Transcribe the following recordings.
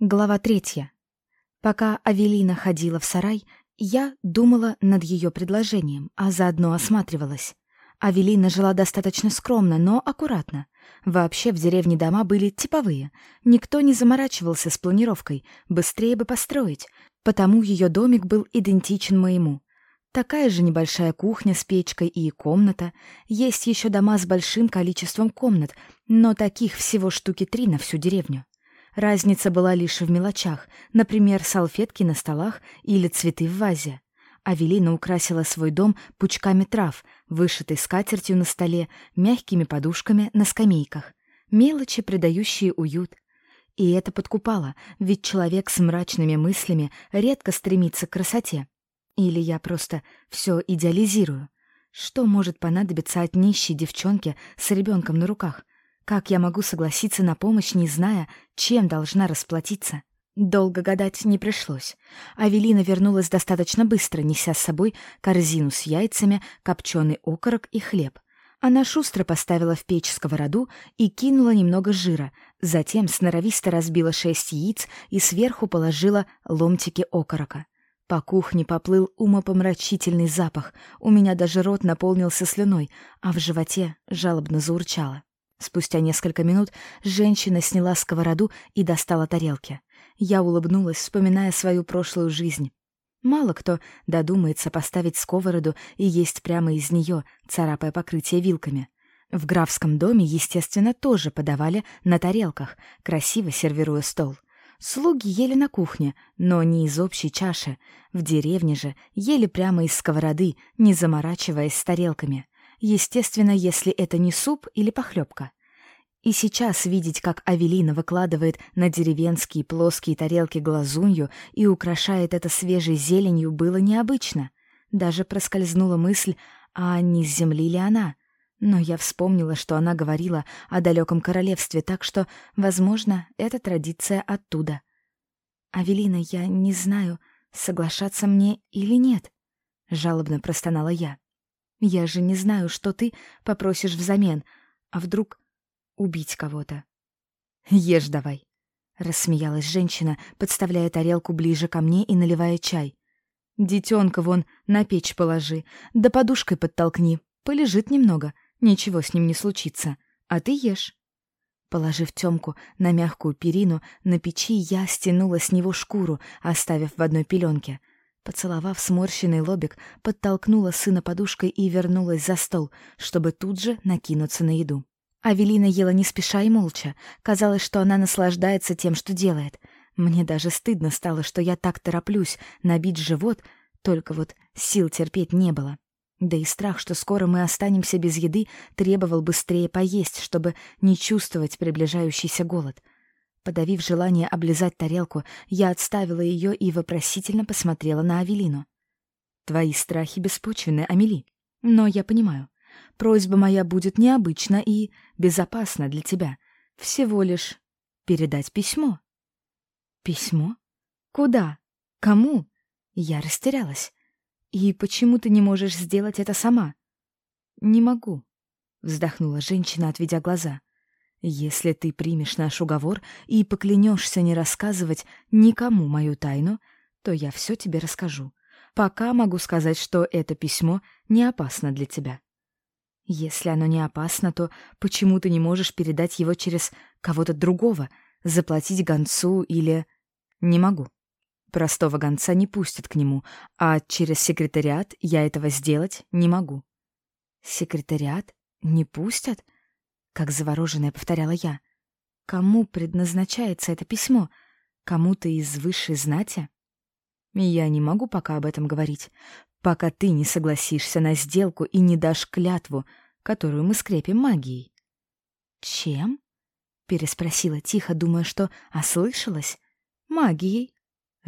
Глава третья. Пока Авелина ходила в сарай, я думала над ее предложением, а заодно осматривалась. Авелина жила достаточно скромно, но аккуратно. Вообще в деревне дома были типовые. Никто не заморачивался с планировкой, быстрее бы построить, потому ее домик был идентичен моему. Такая же небольшая кухня с печкой и комната. Есть еще дома с большим количеством комнат, но таких всего штуки три на всю деревню. Разница была лишь в мелочах, например, салфетки на столах или цветы в вазе. Авелина украсила свой дом пучками трав, вышитой скатертью на столе, мягкими подушками на скамейках. Мелочи, придающие уют. И это подкупало, ведь человек с мрачными мыслями редко стремится к красоте. Или я просто все идеализирую. Что может понадобиться от нищей девчонки с ребенком на руках? Как я могу согласиться на помощь, не зная, чем должна расплатиться? Долго гадать не пришлось. Авелина вернулась достаточно быстро, неся с собой корзину с яйцами, копченый окорок и хлеб. Она шустро поставила в печь сковороду и кинула немного жира, затем сноровисто разбила шесть яиц и сверху положила ломтики окорока. По кухне поплыл умопомрачительный запах, у меня даже рот наполнился слюной, а в животе жалобно заурчало. Спустя несколько минут женщина сняла сковороду и достала тарелки. Я улыбнулась, вспоминая свою прошлую жизнь. Мало кто додумается поставить сковороду и есть прямо из нее, царапая покрытие вилками. В графском доме, естественно, тоже подавали на тарелках, красиво сервируя стол. Слуги ели на кухне, но не из общей чаши. В деревне же ели прямо из сковороды, не заморачиваясь с тарелками. Естественно, если это не суп или похлебка. И сейчас видеть, как Авелина выкладывает на деревенские плоские тарелки глазунью и украшает это свежей зеленью, было необычно. Даже проскользнула мысль, а не с земли ли она? Но я вспомнила, что она говорила о далеком королевстве, так что, возможно, эта традиция оттуда. «Авелина, я не знаю, соглашаться мне или нет», — жалобно простонала я. Я же не знаю, что ты попросишь взамен. А вдруг убить кого-то? Ешь давай. Рассмеялась женщина, подставляя тарелку ближе ко мне и наливая чай. Детенка вон на печь положи, да подушкой подтолкни. Полежит немного, ничего с ним не случится. А ты ешь. Положив Тёмку на мягкую перину, на печи я стянула с него шкуру, оставив в одной пеленке. Поцеловав сморщенный лобик, подтолкнула сына подушкой и вернулась за стол, чтобы тут же накинуться на еду. Авелина ела не спеша и молча. Казалось, что она наслаждается тем, что делает. Мне даже стыдно стало, что я так тороплюсь набить живот, только вот сил терпеть не было. Да и страх, что скоро мы останемся без еды, требовал быстрее поесть, чтобы не чувствовать приближающийся голод — Подавив желание облизать тарелку, я отставила ее и вопросительно посмотрела на Авелину. «Твои страхи беспочвенны, Амели. Но я понимаю. Просьба моя будет необычна и безопасна для тебя. Всего лишь передать письмо». «Письмо? Куда? Кому?» Я растерялась. «И почему ты не можешь сделать это сама?» «Не могу», — вздохнула женщина, отведя глаза. Если ты примешь наш уговор и поклянешься не рассказывать никому мою тайну, то я все тебе расскажу. Пока могу сказать, что это письмо не опасно для тебя. Если оно не опасно, то почему ты не можешь передать его через кого-то другого, заплатить гонцу или... Не могу. Простого гонца не пустят к нему, а через секретариат я этого сделать не могу. Секретариат? Не пустят? — как завороженная повторяла я. Кому предназначается это письмо? Кому-то из высшей знати? Я не могу пока об этом говорить, пока ты не согласишься на сделку и не дашь клятву, которую мы скрепим магией. Чем? переспросила тихо, думая, что ослышалась. Магией.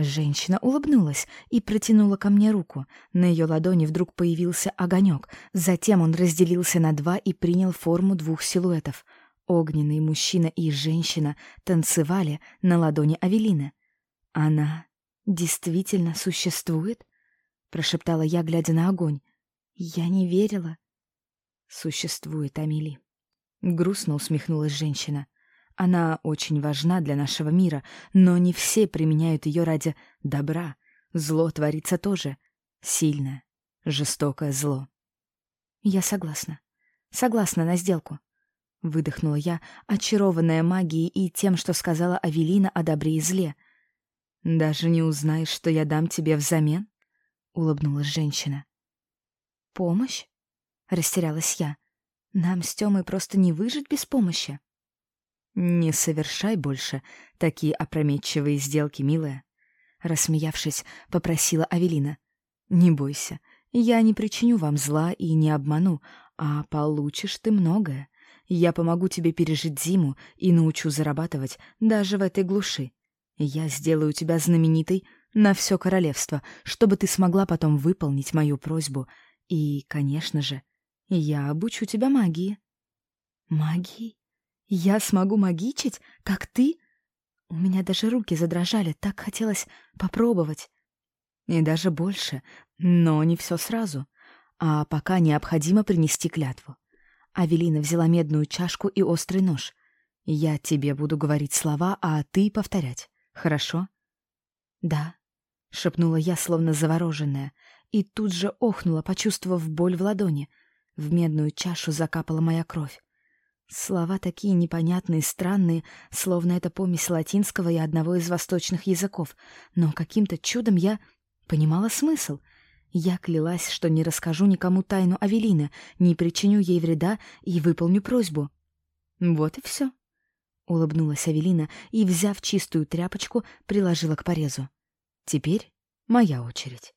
Женщина улыбнулась и протянула ко мне руку. На ее ладони вдруг появился огонек. Затем он разделился на два и принял форму двух силуэтов. Огненный мужчина и женщина танцевали на ладони Авелины. «Она действительно существует?» — прошептала я, глядя на огонь. «Я не верила». «Существует, Амели». Грустно усмехнулась женщина. Она очень важна для нашего мира, но не все применяют ее ради добра. Зло творится тоже. Сильное, жестокое зло. Я согласна. Согласна на сделку. Выдохнула я, очарованная магией и тем, что сказала Авелина о добре и зле. «Даже не узнаешь, что я дам тебе взамен?» — улыбнулась женщина. «Помощь?» — растерялась я. «Нам с Тёмой просто не выжить без помощи». «Не совершай больше такие опрометчивые сделки, милая», — рассмеявшись, попросила Авелина. «Не бойся, я не причиню вам зла и не обману, а получишь ты многое. Я помогу тебе пережить зиму и научу зарабатывать даже в этой глуши. Я сделаю тебя знаменитой на все королевство, чтобы ты смогла потом выполнить мою просьбу. И, конечно же, я обучу тебя магии». «Магии? Я смогу магичить, как ты?» У меня даже руки задрожали, так хотелось попробовать. И даже больше, но не все сразу. А пока необходимо принести клятву. Авелина взяла медную чашку и острый нож. Я тебе буду говорить слова, а ты повторять. Хорошо? Да, шепнула я, словно завороженная, и тут же охнула, почувствовав боль в ладони. В медную чашу закапала моя кровь. Слова такие непонятные, странные, словно это помесь латинского и одного из восточных языков, но каким-то чудом я понимала смысл. Я клялась, что не расскажу никому тайну Авелины, не причиню ей вреда и выполню просьбу. Вот и все. Улыбнулась Авелина и, взяв чистую тряпочку, приложила к порезу. Теперь моя очередь.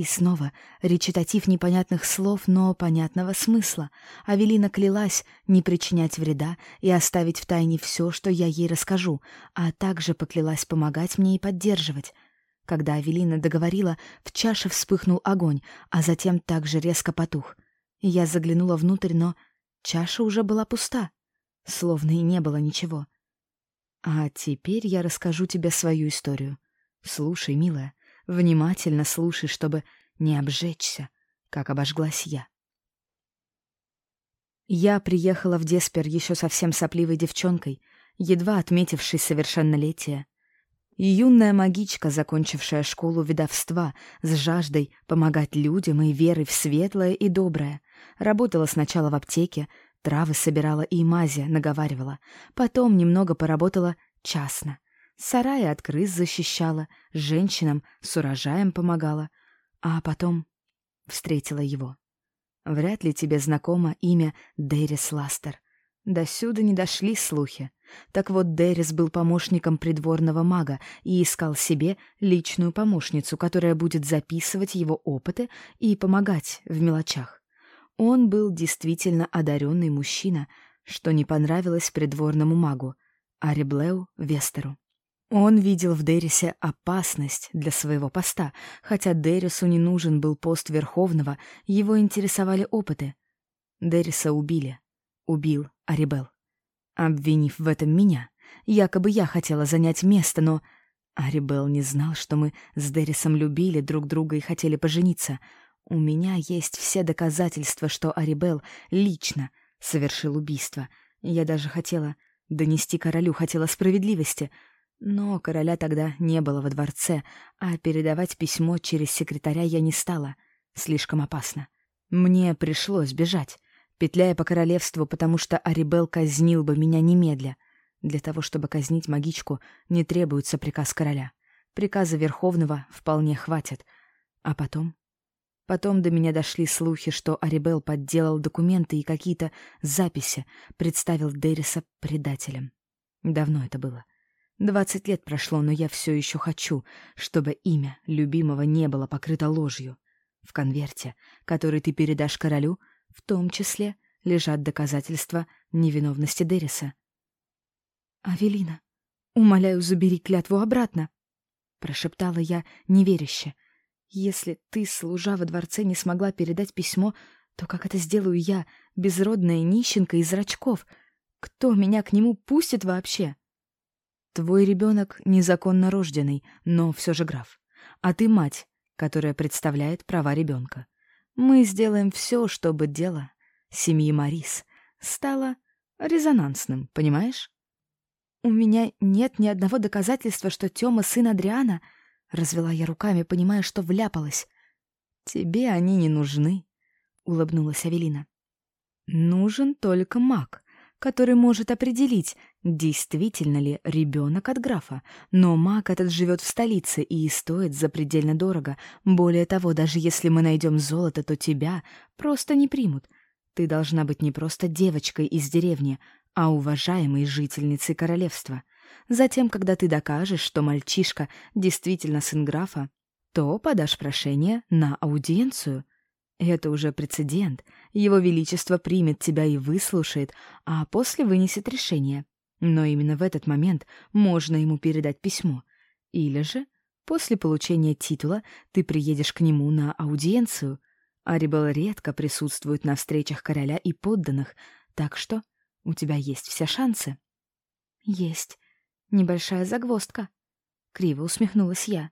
И снова речитатив непонятных слов, но понятного смысла. Авелина клялась не причинять вреда и оставить в тайне все, что я ей расскажу, а также поклялась помогать мне и поддерживать. Когда Авелина договорила, в чаше вспыхнул огонь, а затем также резко потух. Я заглянула внутрь, но чаша уже была пуста, словно и не было ничего. А теперь я расскажу тебе свою историю. Слушай, милая, Внимательно слушай, чтобы не обжечься, как обожглась я. Я приехала в Деспер еще совсем сопливой девчонкой, едва отметившей совершеннолетие. юная магичка, закончившая школу ведовства, с жаждой помогать людям и верой в светлое и доброе. Работала сначала в аптеке, травы собирала и мази наговаривала. Потом немного поработала частно — Сараи от крыс защищала, женщинам с урожаем помогала, а потом встретила его. Вряд ли тебе знакомо имя Дерис Ластер. До сюда не дошли слухи. Так вот, Дерис был помощником придворного мага и искал себе личную помощницу, которая будет записывать его опыты и помогать в мелочах. Он был действительно одаренный мужчина, что не понравилось придворному магу, Ариблеу Вестеру. Он видел в Дерисе опасность для своего поста, хотя Дерису не нужен был пост Верховного, его интересовали опыты. Дериса убили. Убил Арибел. Обвинив в этом меня, якобы я хотела занять место, но... Арибел не знал, что мы с Дерисом любили друг друга и хотели пожениться. У меня есть все доказательства, что Арибел лично совершил убийство. Я даже хотела донести королю, хотела справедливости — но короля тогда не было во дворце, а передавать письмо через секретаря я не стала. Слишком опасно. Мне пришлось бежать, петляя по королевству, потому что Арибел казнил бы меня немедля. Для того, чтобы казнить магичку, не требуется приказ короля. Приказа Верховного вполне хватит. А потом? Потом до меня дошли слухи, что Арибел подделал документы и какие-то записи, представил Дерриса предателем. Давно это было. Двадцать лет прошло, но я все еще хочу, чтобы имя любимого не было покрыто ложью. В конверте, который ты передашь королю, в том числе лежат доказательства невиновности Дерриса. «Авелина, умоляю, забери клятву обратно», — прошептала я неверяще. «Если ты, служа во дворце, не смогла передать письмо, то как это сделаю я, безродная нищенка из зрачков? Кто меня к нему пустит вообще?» Твой ребенок незаконно рожденный, но все же граф. А ты мать, которая представляет права ребенка. Мы сделаем все, чтобы дело семьи Марис стало резонансным, понимаешь? «У меня нет ни одного доказательства, что Тёма сын Адриана», — развела я руками, понимая, что вляпалась. «Тебе они не нужны», — улыбнулась Авелина. «Нужен только маг, который может определить, действительно ли ребенок от графа. Но маг этот живет в столице и стоит запредельно дорого. Более того, даже если мы найдем золото, то тебя просто не примут. Ты должна быть не просто девочкой из деревни, а уважаемой жительницей королевства. Затем, когда ты докажешь, что мальчишка действительно сын графа, то подашь прошение на аудиенцию. Это уже прецедент. Его Величество примет тебя и выслушает, а после вынесет решение. Но именно в этот момент можно ему передать письмо. Или же, после получения титула, ты приедешь к нему на аудиенцию. Арибел редко присутствует на встречах короля и подданных, так что у тебя есть все шансы. Есть. Небольшая загвоздка. Криво усмехнулась я.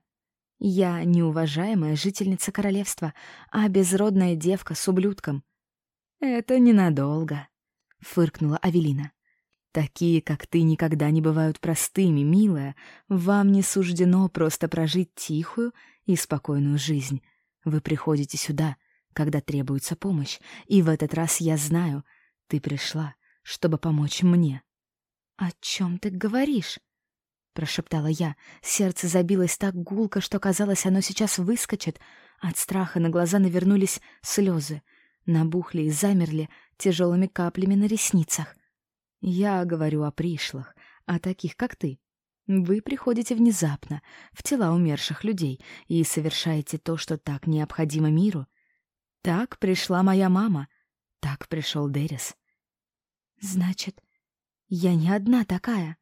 Я неуважаемая жительница королевства, а безродная девка с ублюдком. Это ненадолго, фыркнула Авелина. Такие, как ты, никогда не бывают простыми, милая. Вам не суждено просто прожить тихую и спокойную жизнь. Вы приходите сюда, когда требуется помощь, и в этот раз я знаю, ты пришла, чтобы помочь мне. О чем ты говоришь? Прошептала я. Сердце забилось так гулко, что казалось, оно сейчас выскочит. От страха на глаза навернулись слезы, набухли и замерли тяжелыми каплями на ресницах. Я говорю о пришлых, о таких, как ты. Вы приходите внезапно, в тела умерших людей, и совершаете то, что так необходимо миру. Так пришла моя мама, так пришел Дерис. Значит, я не одна такая.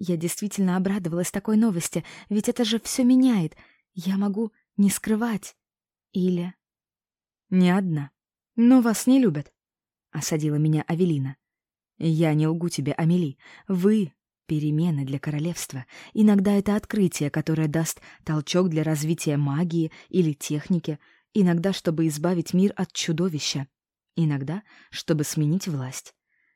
Я действительно обрадовалась такой новости, ведь это же все меняет. Я могу не скрывать. Или... Не одна. Но вас не любят, — осадила меня Авелина. Я не лгу тебе, Амели. Вы — перемены для королевства. Иногда это открытие, которое даст толчок для развития магии или техники. Иногда, чтобы избавить мир от чудовища. Иногда, чтобы сменить власть.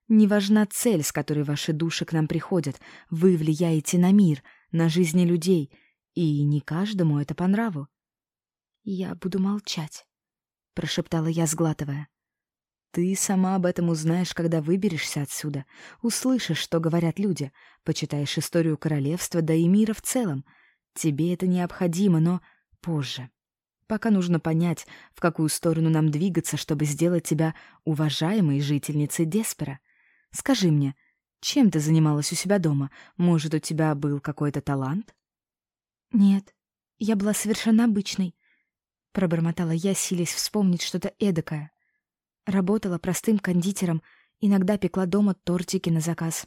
Не важна цель, с которой ваши души к нам приходят. Вы влияете на мир, на жизни людей, и не каждому это по нраву. «Я буду молчать», — прошептала я, сглатывая. «Ты сама об этом узнаешь, когда выберешься отсюда. Услышишь, что говорят люди, почитаешь историю королевства, да и мира в целом. Тебе это необходимо, но позже. Пока нужно понять, в какую сторону нам двигаться, чтобы сделать тебя уважаемой жительницей Деспера. Скажи мне, чем ты занималась у себя дома? Может, у тебя был какой-то талант? Нет, я была совершенно обычной. Пробормотала я, силясь вспомнить что-то эдакое. Работала простым кондитером, иногда пекла дома тортики на заказ.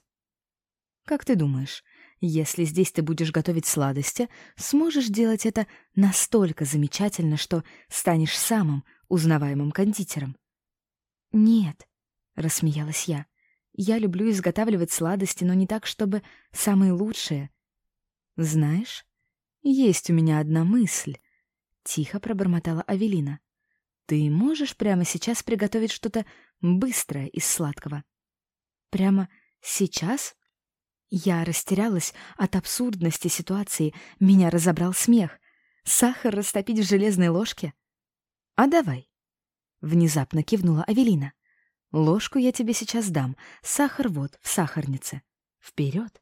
Как ты думаешь, если здесь ты будешь готовить сладости, сможешь делать это настолько замечательно, что станешь самым узнаваемым кондитером? Нет, рассмеялась я. Я люблю изготавливать сладости, но не так, чтобы самые лучшие. Знаешь, есть у меня одна мысль. Тихо пробормотала Авелина. Ты можешь прямо сейчас приготовить что-то быстрое из сладкого? Прямо сейчас? Я растерялась от абсурдности ситуации. Меня разобрал смех. Сахар растопить в железной ложке? А давай. Внезапно кивнула Авелина. Ложку я тебе сейчас дам. Сахар вот, в сахарнице. Вперед.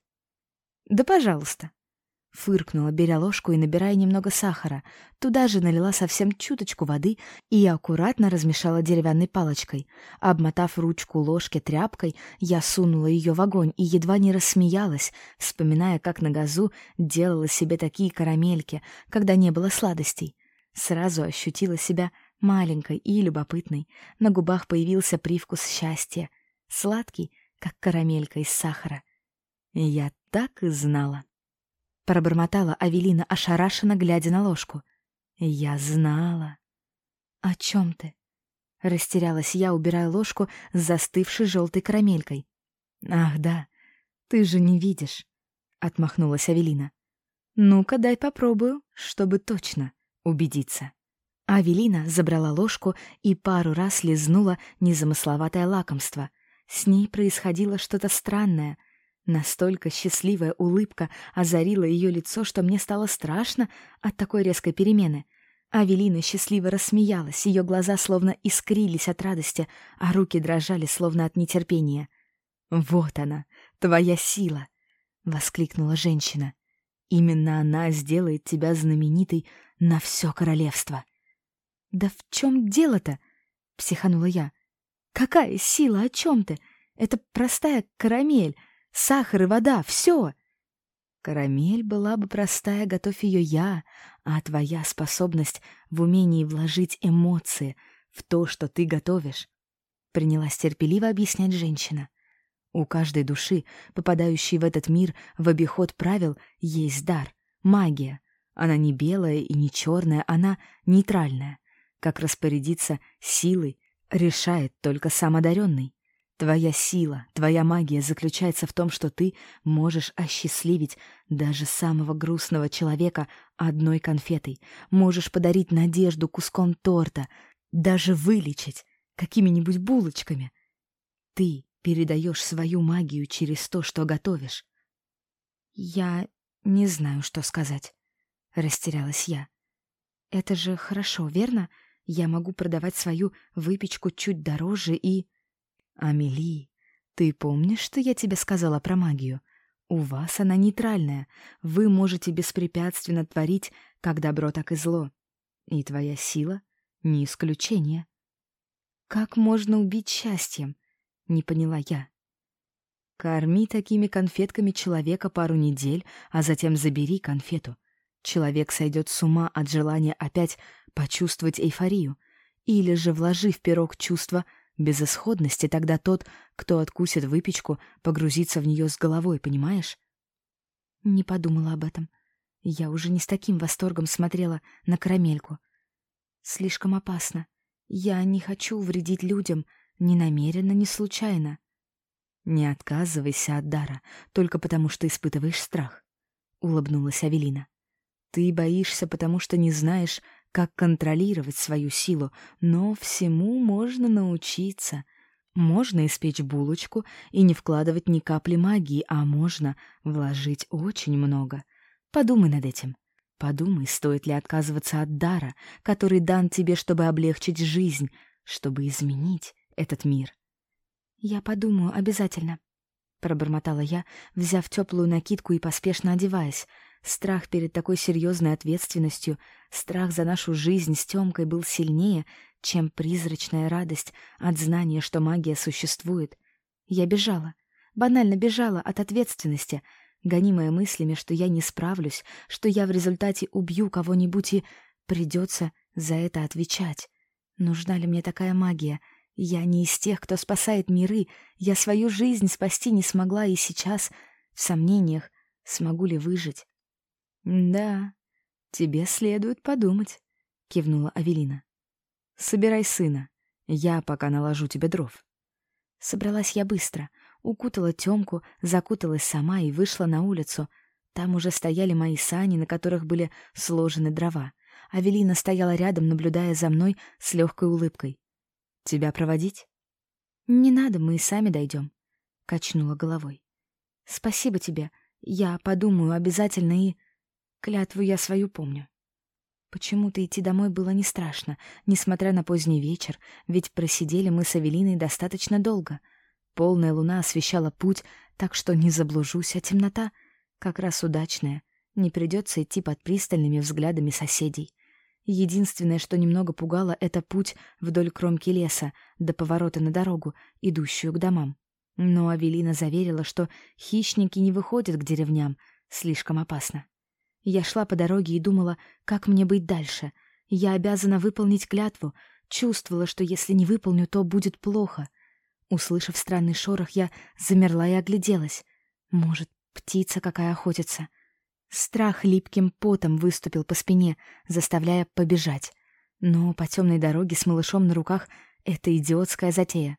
Да, пожалуйста. Фыркнула, беря ложку и набирая немного сахара. Туда же налила совсем чуточку воды и аккуратно размешала деревянной палочкой. Обмотав ручку ложки тряпкой, я сунула ее в огонь и едва не рассмеялась, вспоминая, как на газу делала себе такие карамельки, когда не было сладостей. Сразу ощутила себя маленькой и любопытной. На губах появился привкус счастья, сладкий, как карамелька из сахара. Я так и знала. Пробормотала Авелина, ошарашенно глядя на ложку. Я знала. О чем ты? Растерялась я, убирая ложку с застывшей желтой карамелькой. Ах, да, ты же не видишь, отмахнулась Авелина. Ну-ка, дай попробую, чтобы точно убедиться. Авелина забрала ложку и пару раз лизнула незамысловатое лакомство. С ней происходило что-то странное. Настолько счастливая улыбка озарила ее лицо, что мне стало страшно от такой резкой перемены. Авелина счастливо рассмеялась, ее глаза словно искрились от радости, а руки дрожали словно от нетерпения. «Вот она, твоя сила!» — воскликнула женщина. «Именно она сделает тебя знаменитой на все королевство». «Да в чем дело-то?» — психанула я. «Какая сила? О чем ты? Это простая карамель, сахар и вода, все!» Карамель была бы простая, готовь ее я, а твоя способность в умении вложить эмоции в то, что ты готовишь, принялась терпеливо объяснять женщина. У каждой души, попадающей в этот мир в обиход правил, есть дар, магия. Она не белая и не черная, она нейтральная. Как распорядиться силой, решает только сам одаренный. Твоя сила, твоя магия заключается в том, что ты можешь осчастливить даже самого грустного человека одной конфетой, можешь подарить надежду куском торта, даже вылечить какими-нибудь булочками. Ты передаешь свою магию через то, что готовишь. Я не знаю, что сказать. Растерялась я. Это же хорошо, верно? Я могу продавать свою выпечку чуть дороже и... Амели, ты помнишь, что я тебе сказала про магию? У вас она нейтральная. Вы можете беспрепятственно творить как добро, так и зло. И твоя сила — не исключение. Как можно убить счастьем? Не поняла я. Корми такими конфетками человека пару недель, а затем забери конфету. Человек сойдет с ума от желания опять почувствовать эйфорию. Или же вложи в пирог чувство безысходности, тогда тот, кто откусит выпечку, погрузится в нее с головой, понимаешь? Не подумала об этом. Я уже не с таким восторгом смотрела на карамельку. Слишком опасно. Я не хочу вредить людям, ни намеренно, ни случайно. Не отказывайся от дара, только потому что испытываешь страх, — улыбнулась Авелина. Ты боишься, потому что не знаешь, как контролировать свою силу, но всему можно научиться. Можно испечь булочку и не вкладывать ни капли магии, а можно вложить очень много. Подумай над этим. Подумай, стоит ли отказываться от дара, который дан тебе, чтобы облегчить жизнь, чтобы изменить этот мир. «Я подумаю обязательно», — пробормотала я, взяв теплую накидку и поспешно одеваясь. Страх перед такой серьезной ответственностью, страх за нашу жизнь с Тёмкой был сильнее, чем призрачная радость от знания, что магия существует. Я бежала, банально бежала от ответственности, гонимая мыслями, что я не справлюсь, что я в результате убью кого-нибудь и придется за это отвечать. Нужна ли мне такая магия — я не из тех, кто спасает миры. Я свою жизнь спасти не смогла и сейчас в сомнениях, смогу ли выжить. «Да, тебе следует подумать», — кивнула Авелина. «Собирай сына. Я пока наложу тебе дров». Собралась я быстро, укутала Тёмку, закуталась сама и вышла на улицу. Там уже стояли мои сани, на которых были сложены дрова. Авелина стояла рядом, наблюдая за мной с легкой улыбкой. Тебя проводить? Не надо, мы и сами дойдем, качнула головой. Спасибо тебе. Я подумаю обязательно и клятву я свою помню. Почему-то идти домой было не страшно, несмотря на поздний вечер, ведь просидели мы с Авелиной достаточно долго. Полная луна освещала путь, так что не заблужусь, а темнота как раз удачная. Не придется идти под пристальными взглядами соседей. Единственное, что немного пугало, это путь вдоль кромки леса до поворота на дорогу, идущую к домам. Но Авелина заверила, что хищники не выходят к деревням, слишком опасно. Я шла по дороге и думала, как мне быть дальше. Я обязана выполнить клятву, чувствовала, что если не выполню, то будет плохо. Услышав странный шорох, я замерла и огляделась. Может, птица какая охотится — Страх липким потом выступил по спине, заставляя побежать. Но по темной дороге с малышом на руках — это идиотская затея.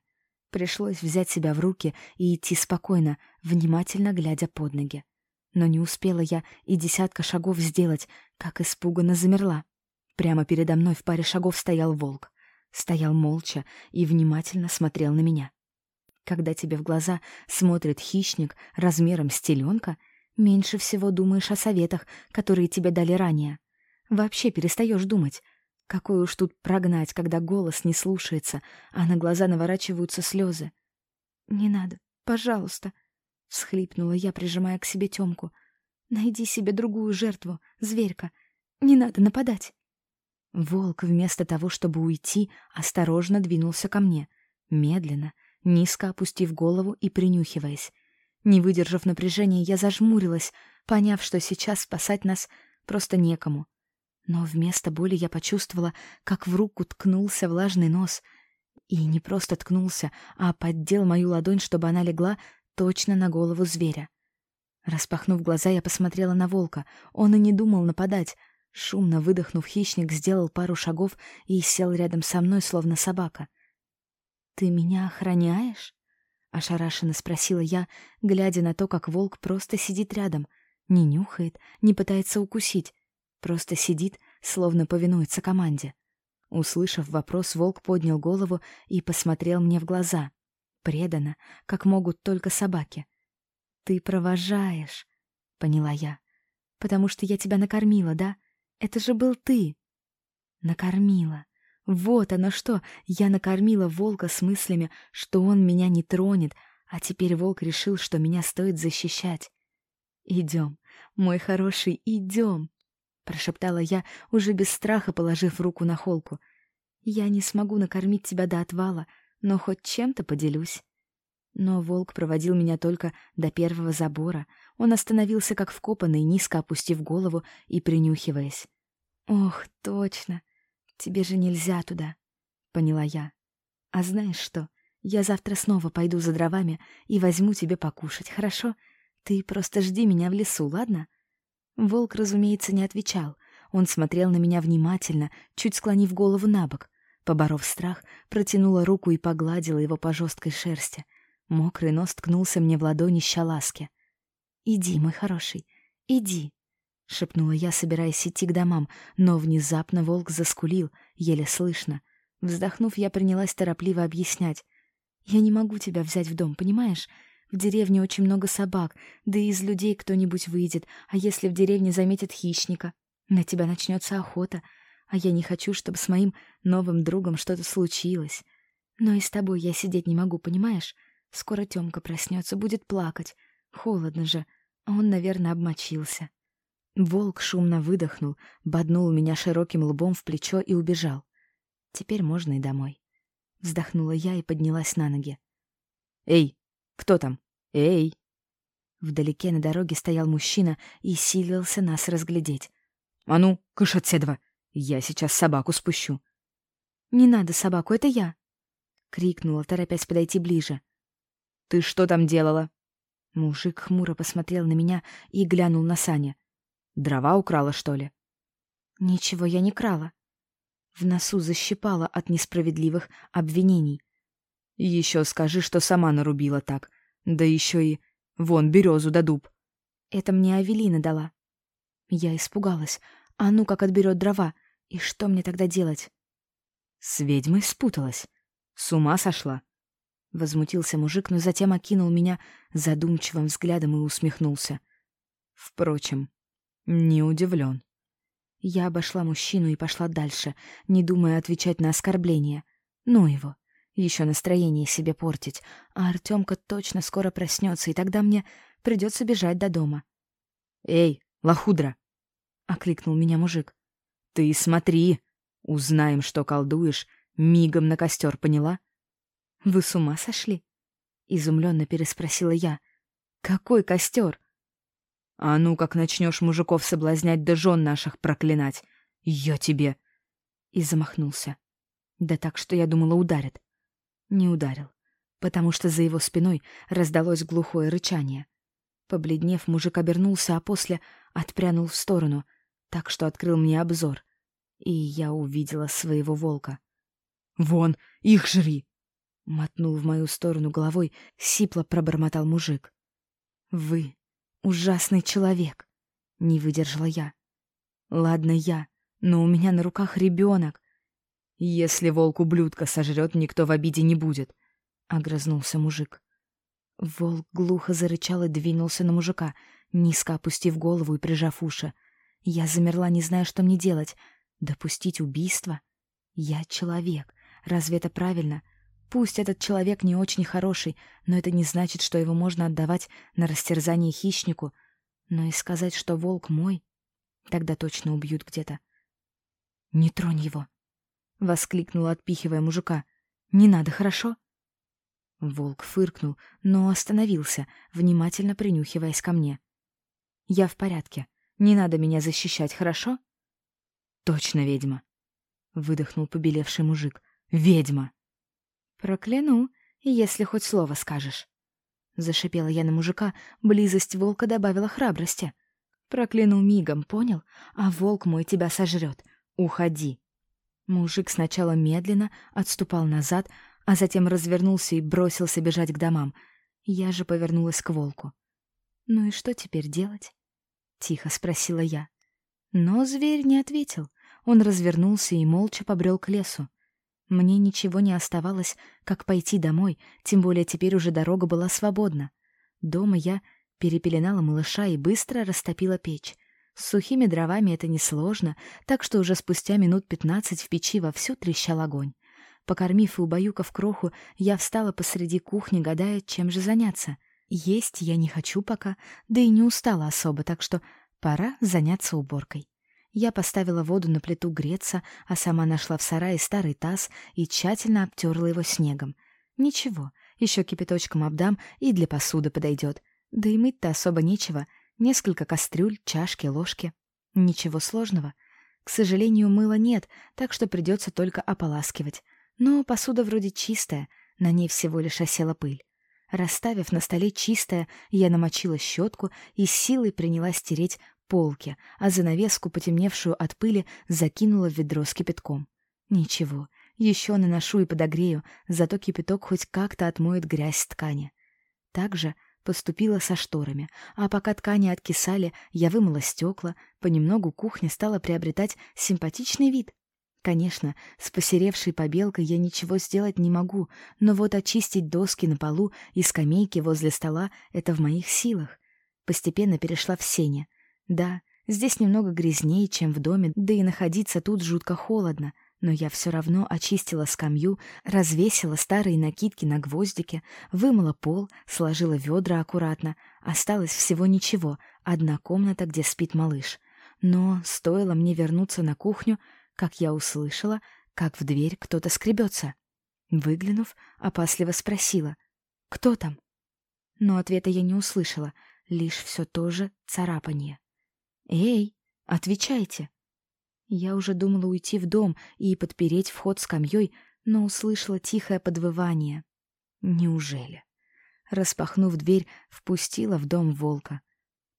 Пришлось взять себя в руки и идти спокойно, внимательно глядя под ноги. Но не успела я и десятка шагов сделать, как испуганно замерла. Прямо передо мной в паре шагов стоял волк. Стоял молча и внимательно смотрел на меня. Когда тебе в глаза смотрит хищник размером с теленка, меньше всего думаешь о советах, которые тебе дали ранее. Вообще перестаешь думать. Какой уж тут прогнать, когда голос не слушается, а на глаза наворачиваются слезы. «Не надо, пожалуйста», — всхлипнула я, прижимая к себе Тёмку. «Найди себе другую жертву, зверька. Не надо нападать». Волк, вместо того, чтобы уйти, осторожно двинулся ко мне. Медленно, низко опустив голову и принюхиваясь. Не выдержав напряжения, я зажмурилась, поняв, что сейчас спасать нас просто некому. Но вместо боли я почувствовала, как в руку ткнулся влажный нос. И не просто ткнулся, а поддел мою ладонь, чтобы она легла точно на голову зверя. Распахнув глаза, я посмотрела на волка. Он и не думал нападать. Шумно выдохнув, хищник сделал пару шагов и сел рядом со мной, словно собака. «Ты меня охраняешь?» — ошарашенно спросила я, глядя на то, как волк просто сидит рядом. Не нюхает, не пытается укусить. Просто сидит, словно повинуется команде. Услышав вопрос, волк поднял голову и посмотрел мне в глаза. Преданно, как могут только собаки. «Ты провожаешь», — поняла я. «Потому что я тебя накормила, да? Это же был ты!» «Накормила. Вот оно что! Я накормила волка с мыслями, что он меня не тронет, а теперь волк решил, что меня стоит защищать. Идем, мой хороший, идем!» — прошептала я, уже без страха положив руку на холку. «Я не смогу накормить тебя до отвала, но хоть чем-то поделюсь». Но волк проводил меня только до первого забора. Он остановился как вкопанный, низко опустив голову и принюхиваясь. «Ох, точно! Тебе же нельзя туда!» — поняла я. «А знаешь что? Я завтра снова пойду за дровами и возьму тебе покушать, хорошо? Ты просто жди меня в лесу, ладно?» Волк, разумеется, не отвечал. Он смотрел на меня внимательно, чуть склонив голову на бок. Поборов страх, протянула руку и погладила его по жесткой шерсти. Мокрый нос ткнулся мне в ладони ща ласки. «Иди, мой хороший, иди!» — шепнула я, собираясь идти к домам, но внезапно волк заскулил, еле слышно. Вздохнув, я принялась торопливо объяснять. «Я не могу тебя взять в дом, понимаешь? В деревне очень много собак, да и из людей кто-нибудь выйдет, а если в деревне заметят хищника? На тебя начнется охота, а я не хочу, чтобы с моим новым другом что-то случилось. Но и с тобой я сидеть не могу, понимаешь? Скоро Тёмка проснется, будет плакать. Холодно же, он, наверное, обмочился. Волк шумно выдохнул, боднул меня широким лбом в плечо и убежал. Теперь можно и домой. Вздохнула я и поднялась на ноги. «Эй, кто там? Эй!» Вдалеке на дороге стоял мужчина и силился нас разглядеть. «А ну, кыш от седва! Я сейчас собаку спущу!» «Не надо собаку, это я!» — крикнула, торопясь подойти ближе. «Ты что там делала?» Мужик хмуро посмотрел на меня и глянул на Саня. Дрова украла, что ли? Ничего я не крала. В носу защипала от несправедливых обвинений. Еще скажи, что сама нарубила так. Да еще и... Вон, березу да дуб. Это мне Авелина дала. Я испугалась. А ну как отберет дрова? И что мне тогда делать? С ведьмой спуталась. С ума сошла. Возмутился мужик, но затем окинул меня задумчивым взглядом и усмехнулся. Впрочем, не удивлен. Я обошла мужчину и пошла дальше, не думая отвечать на оскорбления. Ну его. Еще настроение себе портить. А Артемка точно скоро проснется, и тогда мне придется бежать до дома. «Эй, лохудра!» — окликнул меня мужик. «Ты смотри! Узнаем, что колдуешь, мигом на костер, поняла?» «Вы с ума сошли?» — изумленно переспросила я. «Какой костер? А ну, как начнешь мужиков соблазнять да жен наших проклинать. Я тебе!» И замахнулся. Да так, что я думала, ударит. Не ударил, потому что за его спиной раздалось глухое рычание. Побледнев, мужик обернулся, а после отпрянул в сторону, так что открыл мне обзор. И я увидела своего волка. «Вон, их жри!» Мотнул в мою сторону головой, сипло пробормотал мужик. «Вы ужасный человек. Не выдержала я. Ладно я, но у меня на руках ребенок. Если волк ублюдка сожрет, никто в обиде не будет. — огрызнулся мужик. Волк глухо зарычал и двинулся на мужика, низко опустив голову и прижав уши. Я замерла, не зная, что мне делать. Допустить убийство? Я человек. Разве это правильно? Пусть этот человек не очень хороший, но это не значит, что его можно отдавать на растерзание хищнику. Но и сказать, что волк мой, тогда точно убьют где-то. «Не тронь его!» — воскликнула, отпихивая мужика. «Не надо, хорошо?» Волк фыркнул, но остановился, внимательно принюхиваясь ко мне. «Я в порядке. Не надо меня защищать, хорошо?» «Точно ведьма!» — выдохнул побелевший мужик. «Ведьма!» «Прокляну, если хоть слово скажешь!» Зашипела я на мужика, близость волка добавила храбрости. «Прокляну мигом, понял? А волк мой тебя сожрет. Уходи!» Мужик сначала медленно отступал назад, а затем развернулся и бросился бежать к домам. Я же повернулась к волку. «Ну и что теперь делать?» — тихо спросила я. Но зверь не ответил. Он развернулся и молча побрел к лесу. Мне ничего не оставалось, как пойти домой, тем более теперь уже дорога была свободна. Дома я перепеленала малыша и быстро растопила печь. С сухими дровами это несложно, так что уже спустя минут пятнадцать в печи вовсю трещал огонь. Покормив и убаюкав кроху, я встала посреди кухни, гадая, чем же заняться. Есть я не хочу пока, да и не устала особо, так что пора заняться уборкой. Я поставила воду на плиту греться, а сама нашла в сарае старый таз и тщательно обтерла его снегом. Ничего, еще кипяточком обдам и для посуды подойдет. Да и мыть-то особо нечего. Несколько кастрюль, чашки, ложки. Ничего сложного. К сожалению, мыла нет, так что придется только ополаскивать. Но посуда вроде чистая, на ней всего лишь осела пыль. Расставив на столе чистое, я намочила щетку и силой принялась стереть полки, а занавеску, потемневшую от пыли, закинула в ведро с кипятком. Ничего, еще наношу и подогрею, зато кипяток хоть как-то отмоет грязь с ткани. Также поступила со шторами, а пока ткани откисали, я вымыла стекла, понемногу кухня стала приобретать симпатичный вид. Конечно, с посеревшей побелкой я ничего сделать не могу, но вот очистить доски на полу и скамейки возле стола — это в моих силах. Постепенно перешла в сене. Да, здесь немного грязнее, чем в доме, да и находиться тут жутко холодно, но я все равно очистила скамью, развесила старые накидки на гвоздике, вымыла пол, сложила ведра аккуратно. Осталось всего ничего, одна комната, где спит малыш. Но стоило мне вернуться на кухню, как я услышала, как в дверь кто-то скребется. Выглянув, опасливо спросила «Кто там?». Но ответа я не услышала, лишь все то же царапанье. «Эй, отвечайте!» Я уже думала уйти в дом и подпереть вход скамьей, но услышала тихое подвывание. Неужели? Распахнув дверь, впустила в дом волка.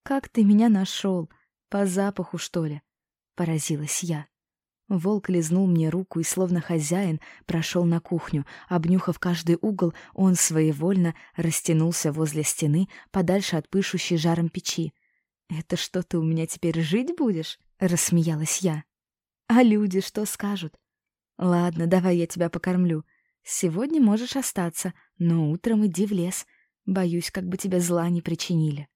«Как ты меня нашел? По запаху, что ли?» — поразилась я. Волк лизнул мне руку и, словно хозяин, прошел на кухню. Обнюхав каждый угол, он своевольно растянулся возле стены, подальше от пышущей жаром печи. «Это что, ты у меня теперь жить будешь?» — рассмеялась я. «А люди что скажут?» «Ладно, давай я тебя покормлю. Сегодня можешь остаться, но утром иди в лес. Боюсь, как бы тебе зла не причинили».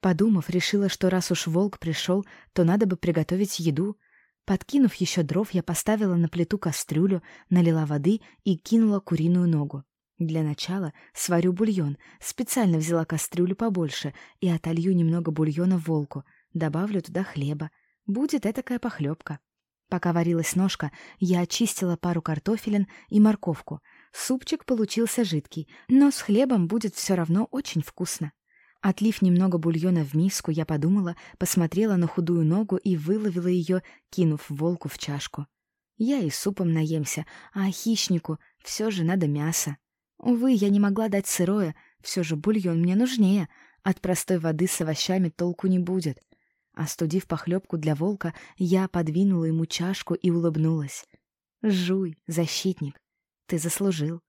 Подумав, решила, что раз уж волк пришел, то надо бы приготовить еду — Подкинув еще дров, я поставила на плиту кастрюлю, налила воды и кинула куриную ногу. Для начала сварю бульон. Специально взяла кастрюлю побольше и отолью немного бульона в волку. Добавлю туда хлеба. Будет этакая похлебка. Пока варилась ножка, я очистила пару картофелин и морковку. Супчик получился жидкий, но с хлебом будет все равно очень вкусно. Отлив немного бульона в миску, я подумала, посмотрела на худую ногу и выловила ее, кинув волку в чашку. Я и супом наемся, а хищнику все же надо мясо. Увы, я не могла дать сырое, все же бульон мне нужнее. От простой воды с овощами толку не будет. Остудив похлебку для волка, я подвинула ему чашку и улыбнулась. «Жуй, защитник, ты заслужил».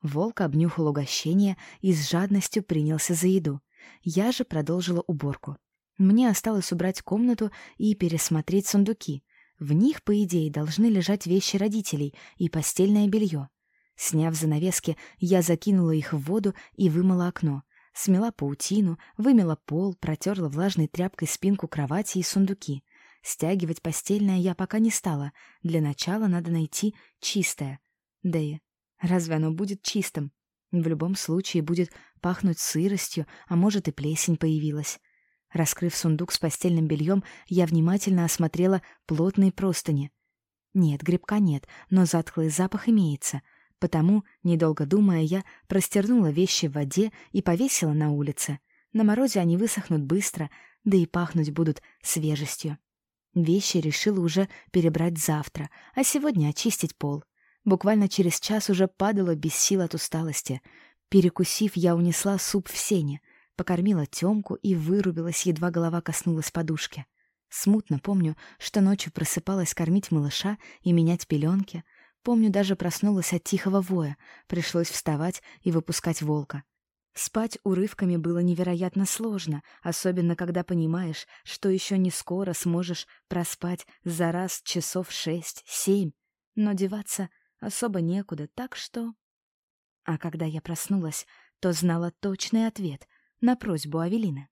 Волк обнюхал угощение и с жадностью принялся за еду. Я же продолжила уборку. Мне осталось убрать комнату и пересмотреть сундуки. В них, по идее, должны лежать вещи родителей и постельное белье. Сняв занавески, я закинула их в воду и вымыла окно. Смела паутину, вымела пол, протерла влажной тряпкой спинку кровати и сундуки. Стягивать постельное я пока не стала. Для начала надо найти чистое. Да и разве оно будет чистым? В любом случае будет пахнуть сыростью, а может и плесень появилась. Раскрыв сундук с постельным бельем, я внимательно осмотрела плотные простыни. Нет, грибка нет, но затхлый запах имеется. Потому, недолго думая, я простернула вещи в воде и повесила на улице. На морозе они высохнут быстро, да и пахнуть будут свежестью. Вещи решила уже перебрать завтра, а сегодня очистить пол. Буквально через час уже падала без сил от усталости. Перекусив, я унесла суп в сене, покормила Тёмку и вырубилась, едва голова коснулась подушки. Смутно помню, что ночью просыпалась кормить малыша и менять пеленки, Помню, даже проснулась от тихого воя, пришлось вставать и выпускать волка. Спать урывками было невероятно сложно, особенно когда понимаешь, что еще не скоро сможешь проспать за раз часов шесть-семь. Но деваться особо некуда, так что... А когда я проснулась, то знала точный ответ на просьбу Авелины.